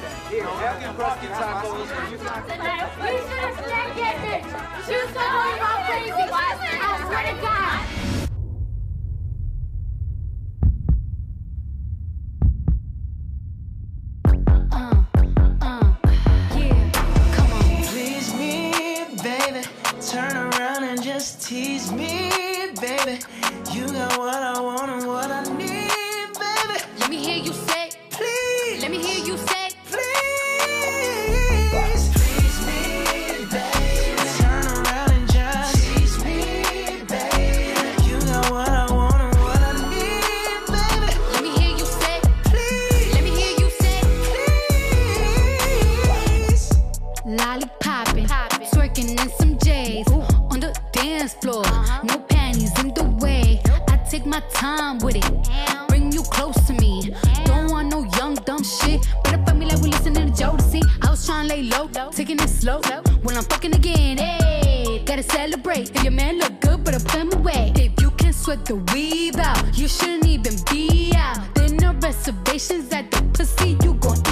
that. Here, your crusty tacos. Lollipopping, twerking in some J's on the dance floor. No panties in the way. I take my time with it. Bring you close to me. Don't want no young dumb shit. Better fuck me like we listening to Jodeci. I was trying to lay low, taking it slow. When I'm fucking again, hey, gotta celebrate. If your man look good, better put him away. If you can sweat the weave out, you shouldn't even be out. There no reservations at the pussy, you gon'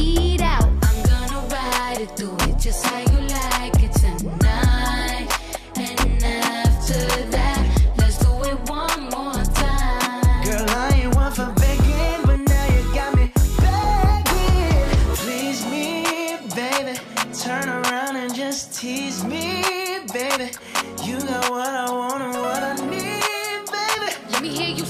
just how you like it tonight. And after that, let's do it one more time. Girl, I ain't one for begging, but now you got me begging. Please me, baby. Turn around and just tease me, baby. You got what I want and what I need, baby. Let me hear you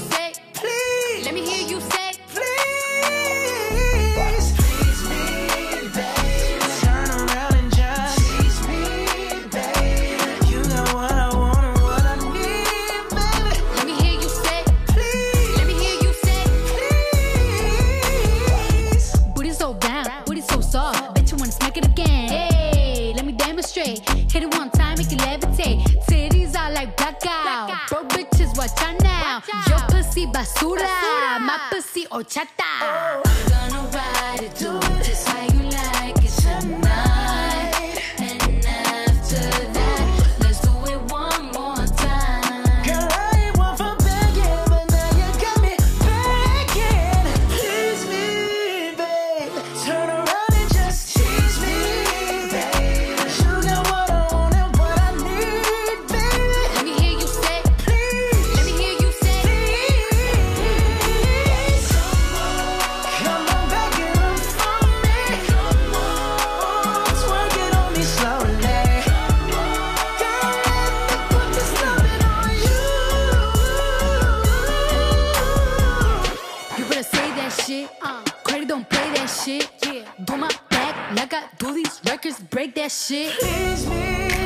watch out now. Your pussy basura, my pussy horchata. I'm shit. Uh, Credit don't play that shit. Yeah. Do my back like I do these records, break that shit. Please me,